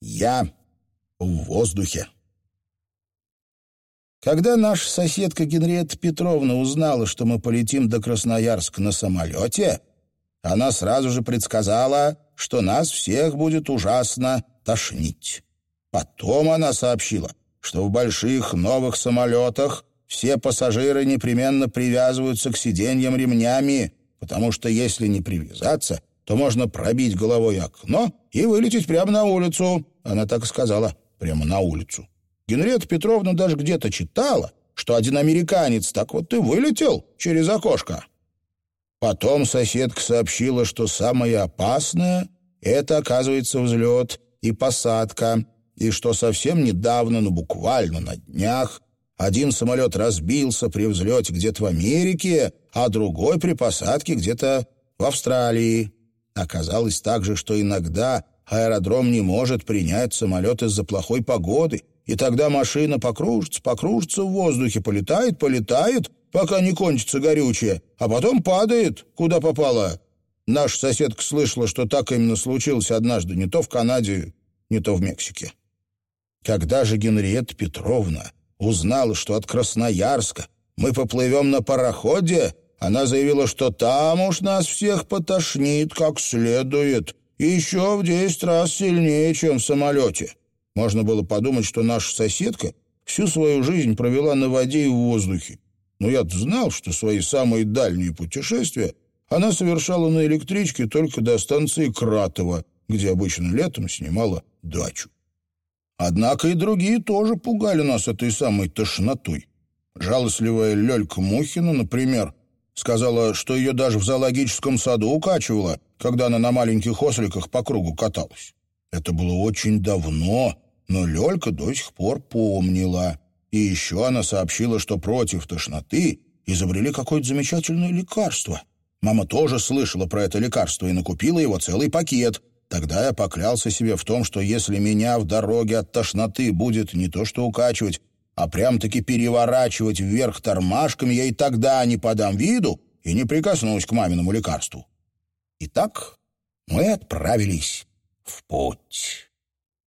Я в воздухе. Когда наша соседка Генриетта Петровна узнала, что мы полетим до Красноярска на самолете, она сразу же предсказала, что нас всех будет ужасно тошнить. Потом она сообщила, что в больших новых самолетах все пассажиры непременно привязываются к сиденьям ремнями, потому что если не привязаться, то можно пробить головой окно и вылететь прямо на улицу. Она так и сказала, прямо на улицу. Генриетта Петровна даже где-то читала, что один американец так вот и вылетел через окошко. Потом соседка сообщила, что самое опасное — это, оказывается, взлет и посадка, и что совсем недавно, ну буквально на днях, один самолет разбился при взлете где-то в Америке, а другой при посадке где-то в Австралии. Оказалось также, что иногда аэродром не может принять самолет из-за плохой погоды, и тогда машина покружится, покружится в воздухе, полетает, полетает, пока не кончится горючее, а потом падает, куда попало. Наша соседка слышала, что так именно случилось однажды не то в Канаде, не то в Мексике. Когда же Генриетта Петровна узнала, что от Красноярска мы поплывем на пароходе, она заявила, что там уж нас всех потошнит как следует, еще в десять раз сильнее, чем в самолете. Можно было подумать, что наша соседка всю свою жизнь провела на воде и в воздухе. Но я знал, что свои самые дальние путешествия она совершала на электричке только до станции Кратова, где обычно летом снимала дачу. Однако и другие тоже пугали нас этой самой тошнотой. Жалостливая Лёлька Мухина, например, сказала, что ее даже в зоологическом саду укачивала, когда она на маленьких осликах по кругу каталась. Это было очень давно, но Лёлька до сих пор помнила. И еще она сообщила, что против тошноты изобрели какое-то замечательное лекарство. Мама тоже слышала про это лекарство и накупила его целый пакет — Тогда я поклялся себе в том, что если меня в дороге от тошноты будет не то что укачивать, а прям-таки переворачивать вверх тормашками, я и тогда не подам виду и не прикоснусь к маминому лекарству. Итак, мы отправились в путь.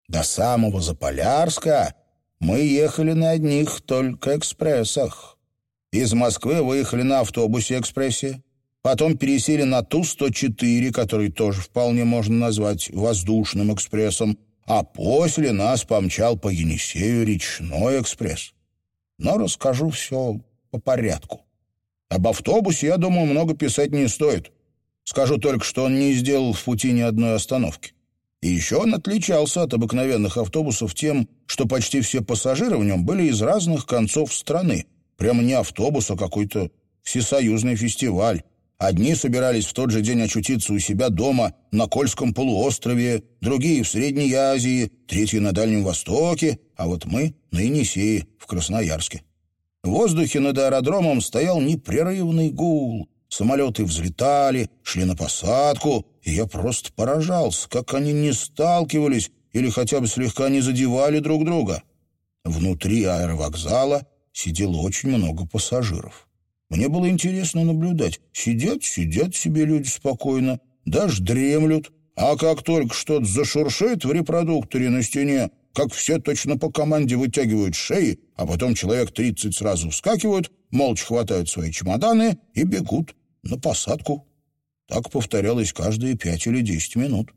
До самого Заполярска мы ехали на одних только экспрессах. Из Москвы выехали на автобусе-экспрессе, Потом пересели на Ту-104, который тоже вполне можно назвать воздушным экспрессом, а после нас помчал по Енисею речной экспресс. Но расскажу все по порядку. Об автобусе, я думаю, много писать не стоит. Скажу только, что он не сделал в пути ни одной остановки. И еще он отличался от обыкновенных автобусов тем, что почти все пассажиры в нем были из разных концов страны. Прямо не автобус, а какой-то всесоюзный фестиваль. Одни собирались в тот же день очутиться у себя дома на Кольском полуострове, другие — в Средней Азии, третьи — на Дальнем Востоке, а вот мы — на Енисее, в Красноярске. В воздухе над аэродромом стоял непрерывный гул. Самолеты взлетали, шли на посадку, и я просто поражался, как они не сталкивались или хотя бы слегка не задевали друг друга. Внутри аэровокзала сидело очень много пассажиров. Мне было интересно наблюдать. Сидят, сидят себе люди спокойно, даже дремлют. А как только что-то зашуршит в репродукторе на стене, как все точно по команде вытягивают шеи, а потом человек тридцать сразу вскакивают, молча хватают свои чемоданы и бегут на посадку. Так повторялось каждые пять или десять минут.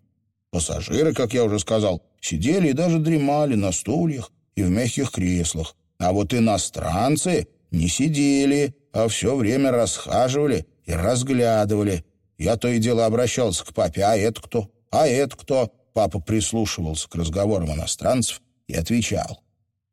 Пассажиры, как я уже сказал, сидели и даже дремали на стульях и в мягких креслах. А вот иностранцы не сидели, а все время расхаживали и разглядывали. Я то и дело обращался к папе, а это кто? А это кто? Папа прислушивался к разговорам иностранцев и отвечал.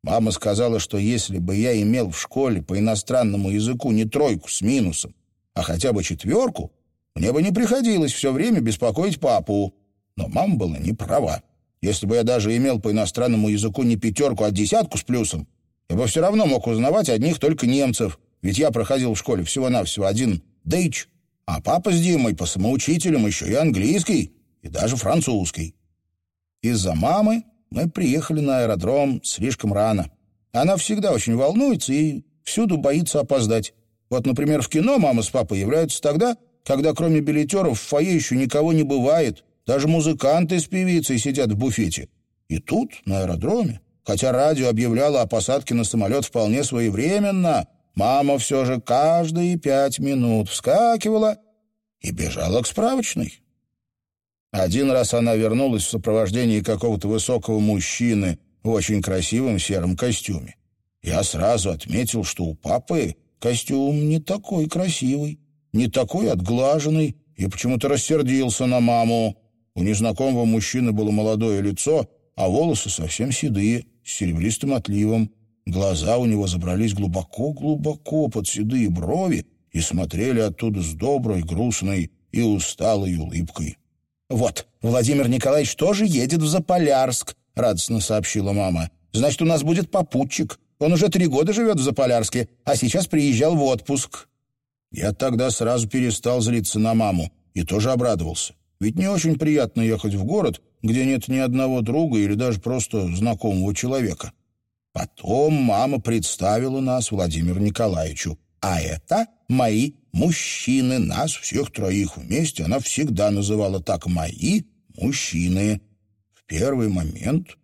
Мама сказала, что если бы я имел в школе по иностранному языку не тройку с минусом, а хотя бы четверку, мне бы не приходилось все время беспокоить папу. Но мама была не права. Если бы я даже имел по иностранному языку не пятерку, а десятку с плюсом, я бы все равно мог узнавать одних только немцев. Ведь я проходил в школе всего-навсего один дейч, а папа с Димой по самоучителям еще и английский, и даже французский. Из-за мамы мы приехали на аэродром слишком рано. Она всегда очень волнуется и всюду боится опоздать. Вот, например, в кино мама с папой являются тогда, когда кроме билетеров в фойе еще никого не бывает. Даже музыканты с певицей сидят в буфете. И тут, на аэродроме, хотя радио объявляло о посадке на самолет вполне своевременно, мама все же каждые пять минут вскакивала и бежала к справочной. Один раз она вернулась в сопровождении какого-то высокого мужчины в очень красивом сером костюме. Я сразу отметил, что у папы костюм не такой красивый, не такой отглаженный, и почему-то рассердился на маму. У незнакомого мужчины было молодое лицо, а волосы совсем седые, с серебристым отливом. Глаза у него забрались глубоко-глубоко под седые брови и смотрели оттуда с доброй, грустной и усталой улыбкой. «Вот, Владимир Николаевич тоже едет в Заполярск», — радостно сообщила мама. «Значит, у нас будет попутчик. Он уже три года живет в Заполярске, а сейчас приезжал в отпуск». Я тогда сразу перестал злиться на маму и тоже обрадовался. Ведь не очень приятно ехать в город, где нет ни одного друга или даже просто знакомого человека. Потом мама представила нас Владимиру Николаевичу. А это мои мужчины, нас всех троих вместе. Она всегда называла так «мои мужчины». В первый момент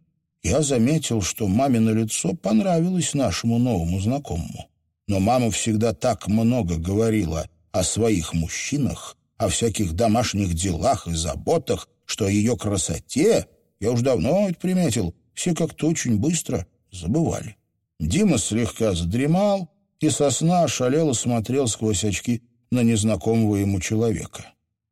я заметил, что мамино лицо понравилось нашему новому знакомому. Но мама всегда так много говорила о своих мужчинах, о всяких домашних делах и заботах, что о ее красоте, я уж давно это приметил, все как-то очень быстро забывали. Дима слегка задремал и сосна ошалело смотрел сквозь очки на незнакомого ему человека.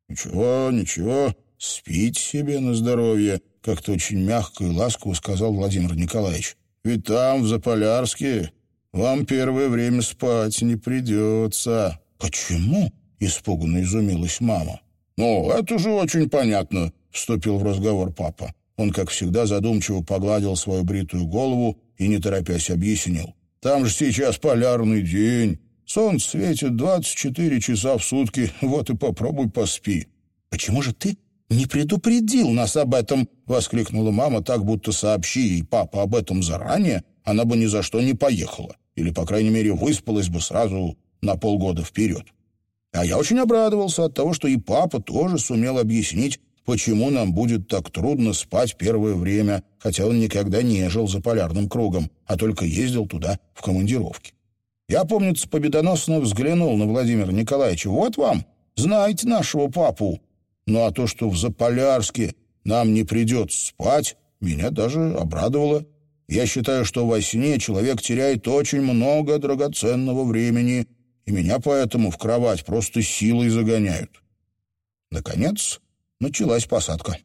«Ничего, ничего, спите себе на здоровье», как-то очень мягко и ласково сказал Владимир Николаевич. «Ведь там, в Заполярске, вам первое время спать не придется». «Почему?» — испуганно изумилась мама. «Ну, это же очень понятно», — вступил в разговор папа. Он, как всегда, задумчиво погладил свою бритую голову и, не торопясь, объяснил. «Там же сейчас полярный день. Солнце светит 24 часа в сутки. Вот и попробуй поспи». «Почему же ты не предупредил нас об этом?» — воскликнула мама, так будто сообщи ей папа об этом заранее, она бы ни за что не поехала. Или, по крайней мере, выспалась бы сразу на полгода вперед. А я очень обрадовался от того, что и папа тоже сумел объяснить, почему нам будет так трудно спать первое время, хотя он никогда не жил за полярным кругом, а только ездил туда в командировке. Я, помнится, победоносно взглянул на Владимира Николаевича. «Вот вам, знаете нашего папу. Ну а то, что в Заполярске нам не придется спать, меня даже обрадовало. Я считаю, что во сне человек теряет очень много драгоценного времени, и меня поэтому в кровать просто силой загоняют». Наконец, началась посадка.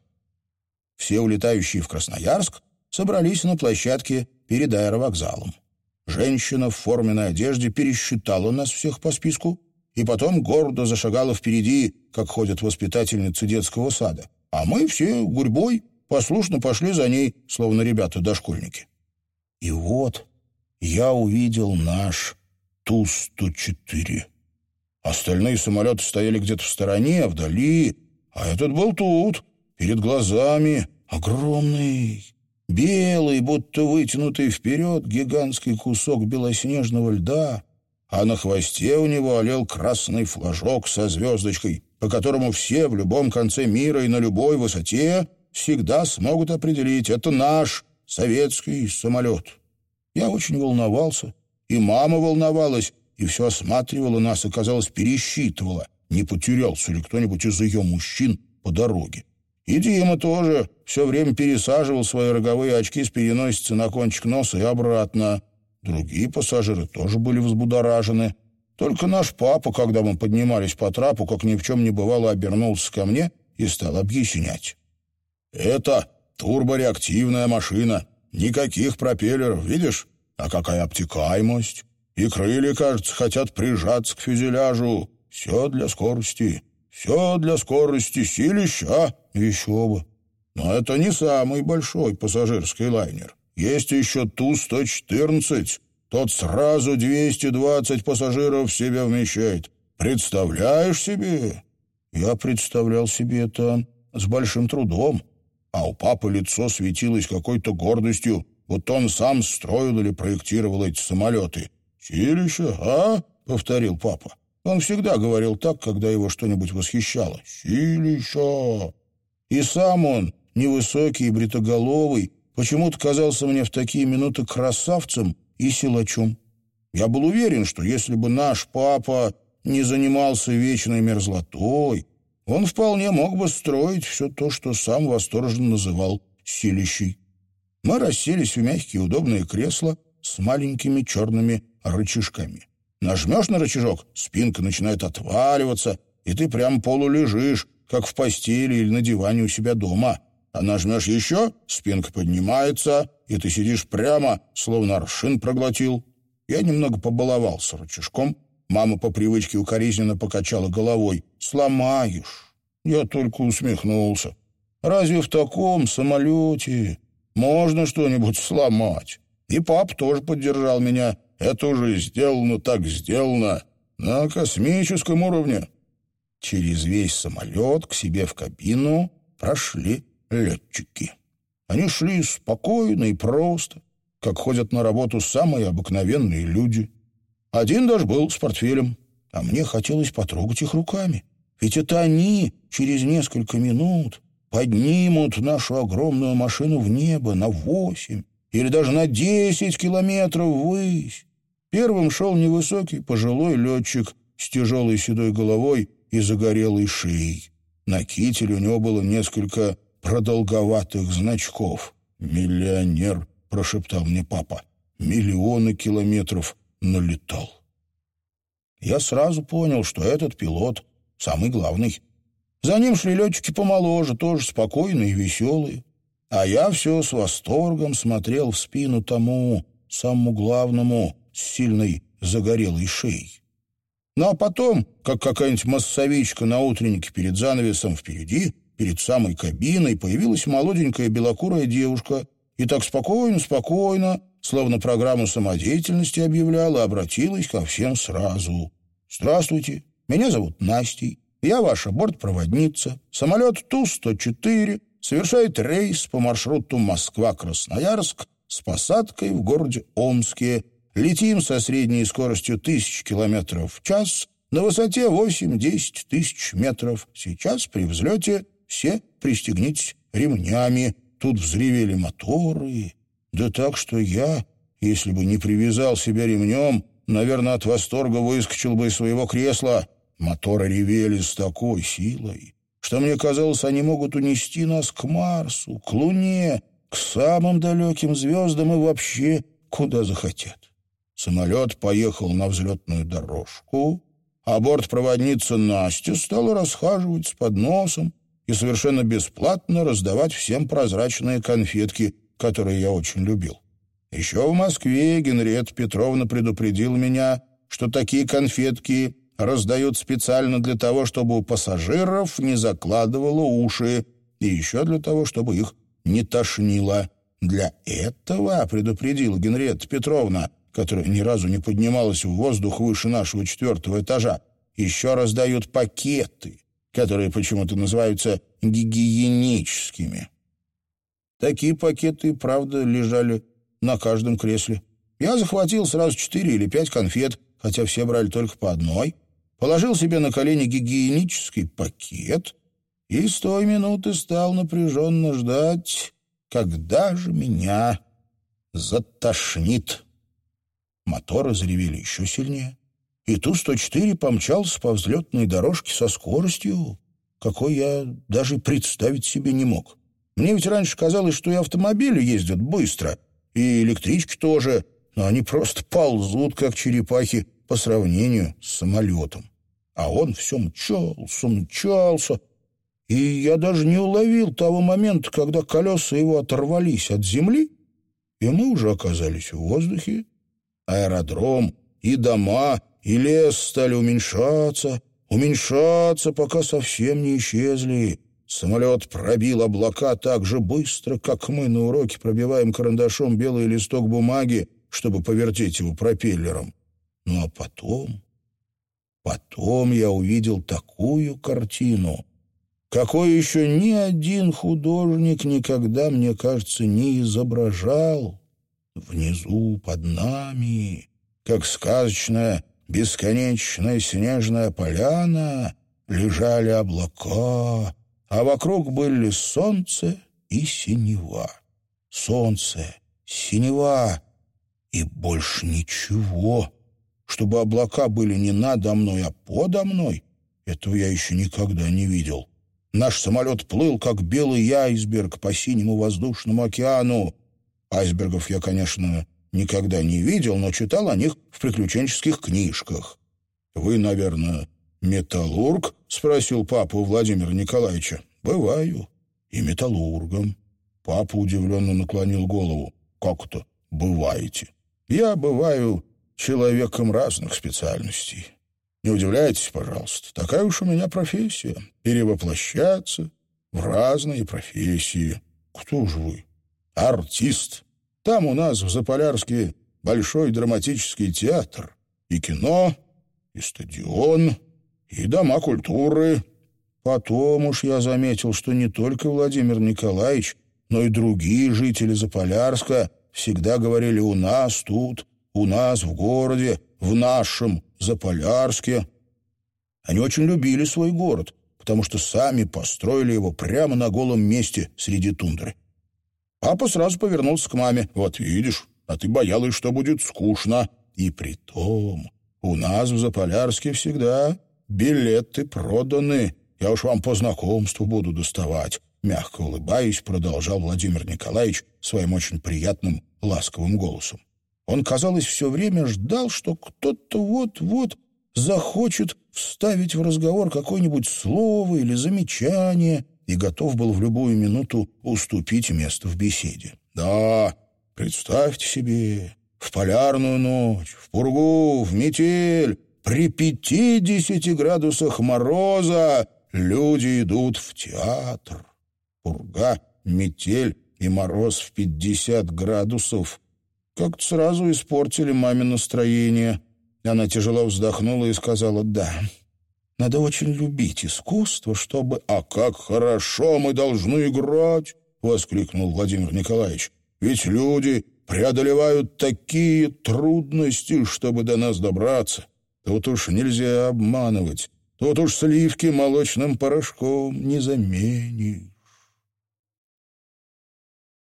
Все улетающие в Красноярск собрались на площадке перед аэровокзалом. Женщина в форменной одежде пересчитала нас всех по списку и потом гордо зашагала впереди, как ходят воспитательницы детского сада. А мы все гурьбой послушно пошли за ней, словно ребята-дошкольники. И вот я увидел наш Ту-104. Остальные самолеты стояли где-то в стороне, вдали, а этот был тут, перед глазами, огромный, белый, будто вытянутый вперед гигантский кусок белоснежного льда, а на хвосте у него олел красный флажок со звездочкой, по которому все в любом конце мира и на любой высоте всегда смогут определить, это наш советский самолет. Я очень волновался, и мама волновалась, и все осматривала нас и, казалось, пересчитывала — не потерялся ли кто-нибудь из ее мужчин по дороге. И Дима тоже все время пересаживал свои роговые очки с переносицы на кончик носа и обратно. Другие пассажиры тоже были взбудоражены. Только наш папа, когда мы поднимались по трапу, как ни в чем не бывало, обернулся ко мне и стал объяснять. «Это турбореактивная машина. Никаких пропеллеров, видишь? А какая обтекаемость! И крылья, кажется, хотят прижаться к фюзеляжу. Все для скорости. Все для скорости. Силища. Еще бы. Но это не самый большой пассажирский лайнер. Есть еще Ту-114. Тот сразу 220 пассажиров в себя вмещает. Представляешь себе? Я представлял себе это с большим трудом. А у папы лицо светилось какой-то гордостью, вот он сам строил или проектировал эти самолеты. «Силища, а?» — повторил папа. Он всегда говорил так, когда его что-нибудь восхищало. «Силища!» И сам он, невысокий и бритоголовый, почему-то казался мне в такие минуты красавцем и силачом. Я был уверен, что если бы наш папа не занимался вечной мерзлотой, он вполне мог бы строить все то, что сам восторженно называл силищей. Мы расселись в мягкие удобные кресла с маленькими черными рычажками. Нажмешь на рычажок, спинка начинает отваливаться, и ты прям полулежишь, как в постели или на диване у себя дома. А нажмешь еще, спинка поднимается, и ты сидишь прямо, словно аршин проглотил. Я немного побаловался рычажком. Мама по привычке укоризненно покачала головой. «Сломаешь». Я только усмехнулся. «Разве в таком самолете можно что-нибудь сломать?» И пап тоже поддержал меня. «Это уже сделано, так сделано. На космическом уровне». Через весь самолет к себе в кабину прошли летчики. Они шли спокойно и просто, как ходят на работу самые обыкновенные люди. Один даже был с портфелем, а мне хотелось потрогать их руками. Ведь это они через несколько минут поднимут нашу огромную машину в небо на восемь или даже на десять километров ввысь. Первым шел невысокий пожилой летчик с тяжелой седой головой и загорелой шеей. На кителе у него было несколько продолговатых значков. «Миллионер», — прошептал мне папа, — «миллионы километров налетал». Я сразу понял, что этот пилот самый главный. За ним шли летчики помоложе, тоже спокойные и веселые. А я все с восторгом смотрел в спину тому, самому главному, с сильной загорелой шеей. Ну а потом, как какая-нибудь массовичка на утреннике перед занавесом впереди, перед самой кабиной, появилась молоденькая белокурая девушка и так спокойно-спокойно, словно программу самодеятельности объявляла, обратилась ко всем сразу. «Здравствуйте, меня зовут Настей, я ваша бортпроводница. Самолет Ту-104 совершает рейс по маршруту Москва-Красноярск с посадкой в городе Омске Летим со средней скоростью тысяч километров в час на высоте 8-10 тысяч метров. Сейчас при взлете все пристегнитесь ремнями. Тут взревели моторы. Да так, что я, если бы не привязал себя ремнем, наверное, от восторга выскочил бы из своего кресла. Моторы ревели с такой силой, что мне казалось, они могут унести нас к Марсу, к Луне, к самым далеким звездам и вообще куда захотят. Самолет поехал на взлетную дорожку, а бортпроводница Настя стала расхаживать с подносом и совершенно бесплатно раздавать всем прозрачные конфетки, которые я очень любил. Еще в Москве Генриетта Петровна предупредила меня, что такие конфетки раздают специально для того, чтобы у пассажиров не закладывало уши, и еще для того, чтобы их не тошнило. Для этого, предупредила Генриетта Петровна, которая ни разу не поднималась в воздух выше нашего четвертого этажа, еще раздают пакеты, которые почему-то называются гигиеническими. Такие пакеты, правда, лежали на каждом кресле. Я захватил сразу четыре или пять конфет, хотя все брали только по одной, положил себе на колени гигиенический пакет и с той минуты стал напряженно ждать, когда же меня затошнит. Моторы заревели еще сильнее. И Ту-104 помчался по взлетной дорожке со скоростью, какой я даже представить себе не мог. Мне ведь раньше казалось, что и автомобили ездят быстро, и электрички тоже, но они просто ползут, как черепахи, по сравнению с самолетом. А он все мчался, мчался, и я даже не уловил того момента, когда колеса его оторвались от земли, и мы уже оказались в воздухе, аэродром, и дома, и лес стали уменьшаться, уменьшаться, пока совсем не исчезли. Самолет пробил облака так же быстро, как мы на уроке пробиваем карандашом белый листок бумаги, чтобы повертеть его пропеллером. Ну а потом... Потом я увидел такую картину, какой еще ни один художник никогда, мне кажется, не изображал. Внизу, под нами, как сказочная, бесконечная снежная поляна, лежали облака, а вокруг были солнце и синева. солнце, синева и больше ничего. Чтобы облака были не надо мной, а подо мной, этого я еще никогда не видел. Наш самолет плыл, как белый айсберг по синему воздушному океану. Айсбергов я, конечно, никогда не видел, но читал о них в приключенческих книжках. «Вы, наверное, металлург?» — спросил папу Владимира Николаевича. «Бываю. И металлургом». Папа удивленно наклонил голову. «Как это бываете?» «Я бываю человеком разных специальностей. Не удивляйтесь, пожалуйста. Такая уж у меня профессия — перевоплощаться в разные профессии. Кто же вы? Артист. Там у нас в Заполярске большой драматический театр. И кино, и стадион, и дома культуры. Потом уж я заметил, что не только Владимир Николаевич, но и другие жители Заполярска всегда говорили «у нас тут», «у нас в городе», «в нашем Заполярске». Они очень любили свой город, потому что сами построили его прямо на голом месте среди тундры. Папа сразу повернулся к маме. «Вот видишь, а ты боялась, что будет скучно. И при том, у нас в Заполярске всегда билеты проданы. Я уж вам по знакомству буду доставать». Мягко улыбаясь, продолжал Владимир Николаевич своим очень приятным, ласковым голосом. Он, казалось, все время ждал, что кто-то вот-вот захочет вставить в разговор какое-нибудь слово или замечание — и готов был в любую минуту уступить место в беседе. «Да, представьте себе, в полярную ночь, в пургу, в метель, при пятидесяти градусах мороза люди идут в театр. Пурга, метель и мороз в пятьдесят градусов как-то сразу испортили маме настроение. Она тяжело вздохнула и сказала «да». Надо очень любить искусство, чтобы... — А как хорошо мы должны играть! — воскликнул Владимир Николаевич. — Ведь люди преодолевают такие трудности, чтобы до нас добраться. Тут уж нельзя обманывать. Тут уж сливки молочным порошком не заменишь.